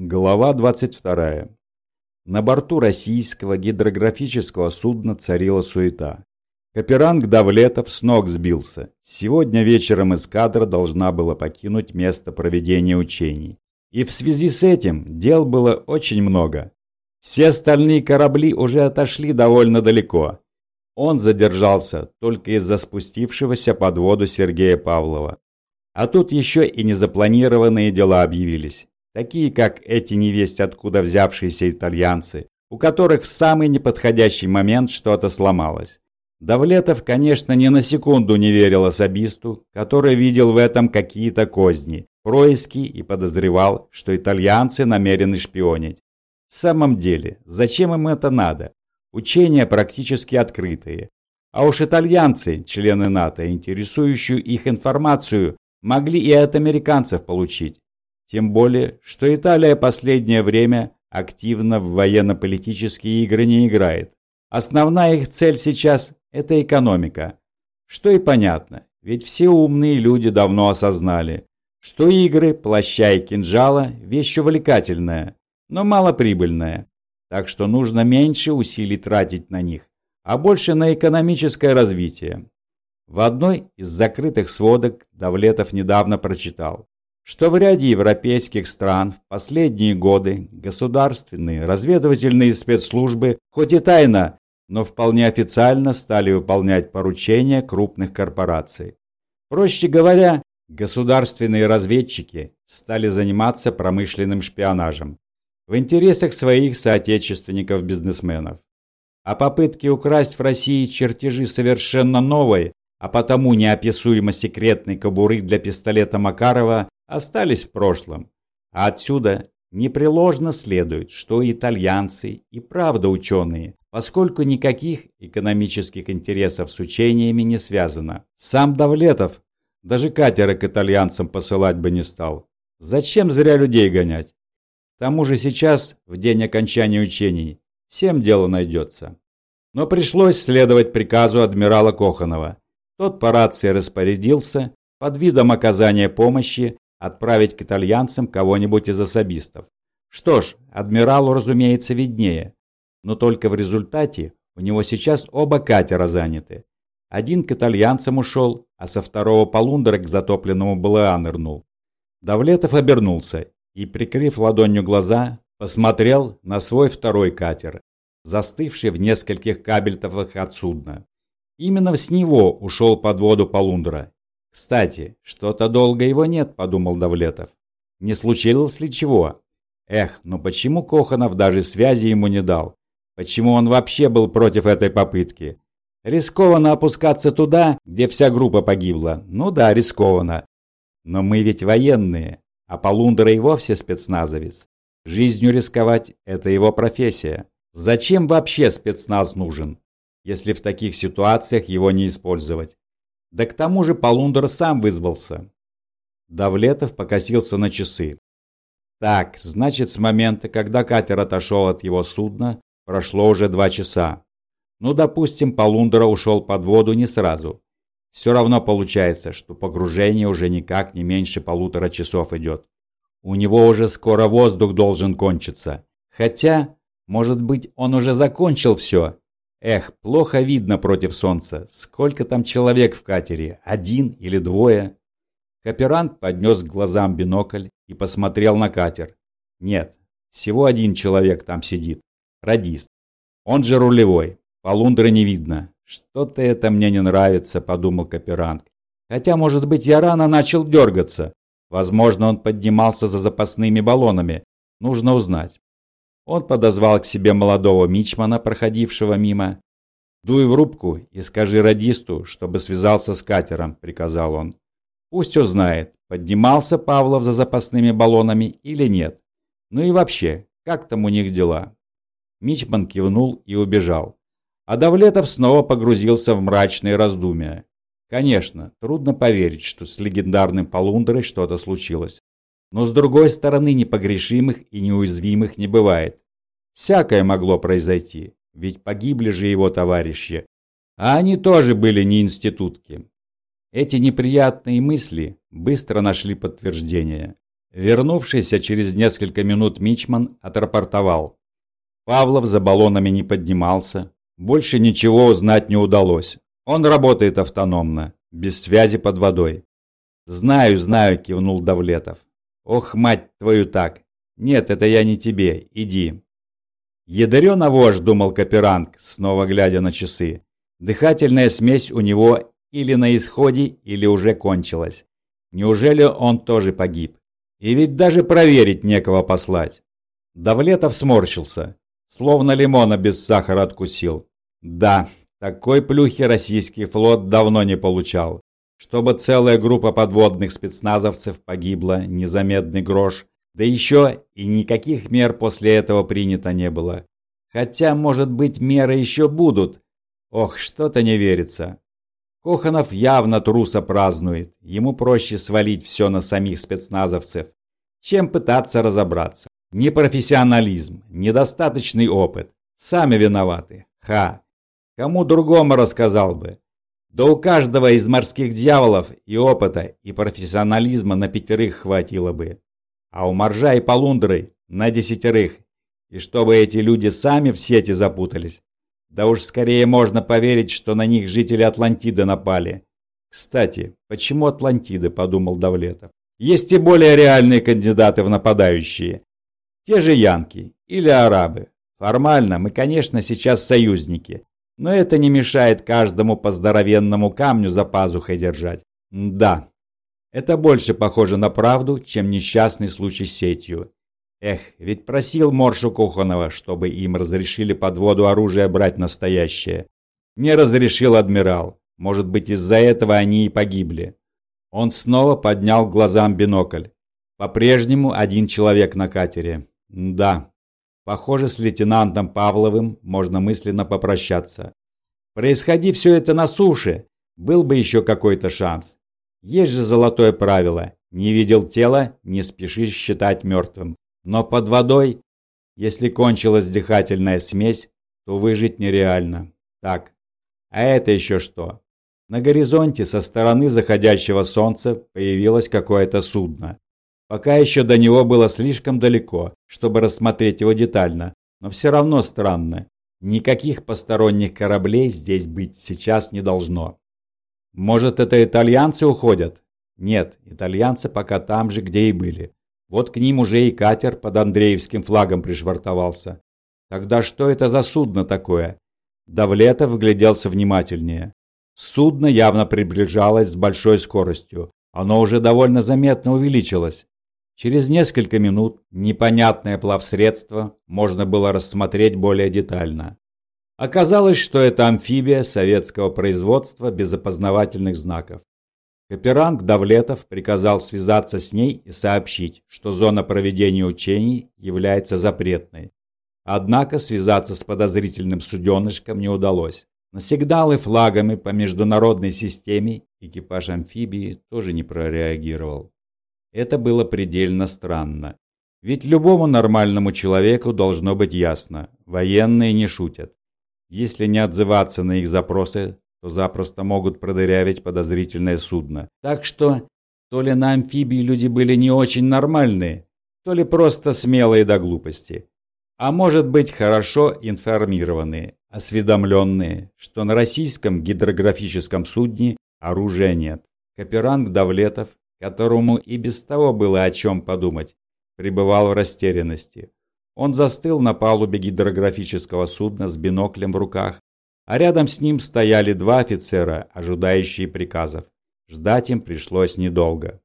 Глава 22. На борту российского гидрографического судна царила суета. Каперанг Давлетов с ног сбился. Сегодня вечером эскадра должна была покинуть место проведения учений. И в связи с этим дел было очень много. Все остальные корабли уже отошли довольно далеко. Он задержался только из-за спустившегося под воду Сергея Павлова. А тут еще и незапланированные дела объявились такие как эти невесть откуда взявшиеся итальянцы, у которых в самый неподходящий момент что-то сломалось. Давлетов, конечно, ни на секунду не верил особисту, который видел в этом какие-то козни, происки и подозревал, что итальянцы намерены шпионить. В самом деле, зачем им это надо? Учения практически открытые. А уж итальянцы, члены НАТО, интересующую их информацию, могли и от американцев получить. Тем более, что Италия последнее время активно в военно-политические игры не играет. Основная их цель сейчас – это экономика. Что и понятно, ведь все умные люди давно осознали, что игры, плаща и кинжала – вещь увлекательная, но малоприбыльная. Так что нужно меньше усилий тратить на них, а больше на экономическое развитие. В одной из закрытых сводок Давлетов недавно прочитал, что в ряде европейских стран в последние годы государственные разведывательные спецслужбы, хоть и тайно, но вполне официально стали выполнять поручения крупных корпораций. Проще говоря, государственные разведчики стали заниматься промышленным шпионажем в интересах своих соотечественников-бизнесменов. А попытки украсть в России чертежи совершенно новой, а потому неописуемо секретной кобуры для пистолета Макарова остались в прошлом. А отсюда непреложно следует, что итальянцы и правда ученые, поскольку никаких экономических интересов с учениями не связано. Сам Давлетов даже катера к итальянцам посылать бы не стал. Зачем зря людей гонять? К тому же сейчас, в день окончания учений, всем дело найдется. Но пришлось следовать приказу адмирала Коханова. Тот по рации распорядился под видом оказания помощи отправить к итальянцам кого-нибудь из особистов. Что ж, адмиралу, разумеется, виднее. Но только в результате у него сейчас оба катера заняты. Один к итальянцам ушел, а со второго полундера к затопленному БЛА нырнул. Давлетов обернулся и, прикрыв ладонью глаза, посмотрел на свой второй катер, застывший в нескольких кабельтовых от судна. Именно с него ушел под воду полундра «Кстати, что-то долго его нет», – подумал Давлетов. «Не случилось ли чего? Эх, ну почему Коханов даже связи ему не дал? Почему он вообще был против этой попытки? Рискованно опускаться туда, где вся группа погибла. Ну да, рискованно. Но мы ведь военные, а Полундра и вовсе спецназовец. Жизнью рисковать – это его профессия. Зачем вообще спецназ нужен, если в таких ситуациях его не использовать? Да к тому же Полундер сам вызвался. Давлетов покосился на часы. Так, значит, с момента, когда катер отошел от его судна, прошло уже два часа. Ну, допустим, Полундера ушел под воду не сразу. Все равно получается, что погружение уже никак не меньше полутора часов идет. У него уже скоро воздух должен кончиться. Хотя, может быть, он уже закончил все Эх, плохо видно против солнца. Сколько там человек в катере? Один или двое? Каперант поднес к глазам бинокль и посмотрел на катер. Нет, всего один человек там сидит. Радист. Он же рулевой. Полундры не видно. Что-то это мне не нравится, подумал Каперант. Хотя, может быть, я рано начал дергаться. Возможно, он поднимался за запасными баллонами. Нужно узнать. Он подозвал к себе молодого мичмана, проходившего мимо. «Дуй в рубку и скажи радисту, чтобы связался с катером», — приказал он. «Пусть узнает, поднимался Павлов за запасными баллонами или нет. Ну и вообще, как там у них дела?» Мичман кивнул и убежал. А Давлетов снова погрузился в мрачные раздумья. Конечно, трудно поверить, что с легендарным Полундрой что-то случилось. Но с другой стороны, непогрешимых и неуязвимых не бывает. Всякое могло произойти, ведь погибли же его товарищи. А они тоже были не институтки. Эти неприятные мысли быстро нашли подтверждение. Вернувшийся через несколько минут Мичман отрапортовал. Павлов за баллонами не поднимался. Больше ничего узнать не удалось. Он работает автономно, без связи под водой. «Знаю, знаю», — кивнул Давлетов. «Ох, мать твою так! Нет, это я не тебе, иди». «Ядарена вождь», — думал Каперанг, снова глядя на часы. Дыхательная смесь у него или на исходе, или уже кончилась. Неужели он тоже погиб? И ведь даже проверить некого послать. Давлетов сморщился, словно лимона без сахара откусил. Да, такой плюхи российский флот давно не получал. Чтобы целая группа подводных спецназовцев погибла, незаметный грош, да еще и никаких мер после этого принято не было. Хотя, может быть, меры еще будут. Ох, что-то не верится. Коханов явно труса празднует. Ему проще свалить все на самих спецназовцев, чем пытаться разобраться. Непрофессионализм, недостаточный опыт. Сами виноваты. Ха. Кому другому рассказал бы. Да у каждого из морских дьяволов и опыта, и профессионализма на пятерых хватило бы. А у моржа и полундры на десятерых. И чтобы эти люди сами в сети запутались. Да уж скорее можно поверить, что на них жители Атлантиды напали. Кстати, почему Атлантиды, подумал Давлетов. Есть и более реальные кандидаты в нападающие. Те же янки или арабы. Формально мы, конечно, сейчас союзники, но это не мешает каждому по здоровенному камню за пазухой держать. Да, это больше похоже на правду, чем несчастный случай с сетью. Эх, ведь просил Моршу Кухонова, чтобы им разрешили под воду оружие брать настоящее. Не разрешил адмирал. Может быть, из-за этого они и погибли. Он снова поднял глазам бинокль. По-прежнему один человек на катере. Да, похоже, с лейтенантом Павловым можно мысленно попрощаться. Происходи все это на суше, был бы еще какой-то шанс. Есть же золотое правило. Не видел тела, не спеши считать мертвым. Но под водой, если кончилась дыхательная смесь, то выжить нереально. Так, а это еще что? На горизонте со стороны заходящего солнца появилось какое-то судно. Пока еще до него было слишком далеко, чтобы рассмотреть его детально, но все равно странно. Никаких посторонних кораблей здесь быть сейчас не должно. Может, это итальянцы уходят? Нет, итальянцы пока там же, где и были. Вот к ним уже и катер под Андреевским флагом пришвартовался. Тогда что это за судно такое? Давлетов вгляделся внимательнее. Судно явно приближалось с большой скоростью. Оно уже довольно заметно увеличилось. Через несколько минут непонятное плавсредство можно было рассмотреть более детально. Оказалось, что это амфибия советского производства без опознавательных знаков. Каперанг Давлетов приказал связаться с ней и сообщить, что зона проведения учений является запретной. Однако связаться с подозрительным суденышком не удалось. На сигналы флагами по международной системе экипаж амфибии тоже не прореагировал. Это было предельно странно. Ведь любому нормальному человеку должно быть ясно, военные не шутят. Если не отзываться на их запросы, то запросто могут продырявить подозрительное судно. Так что то ли на амфибии люди были не очень нормальные, то ли просто смелые до глупости. А может быть хорошо информированные, осведомленные, что на российском гидрографическом судне оружия нет. Каперанг Давлетов, которому и без того было о чем подумать, пребывал в растерянности. Он застыл на палубе гидрографического судна с биноклем в руках а рядом с ним стояли два офицера, ожидающие приказов. Ждать им пришлось недолго.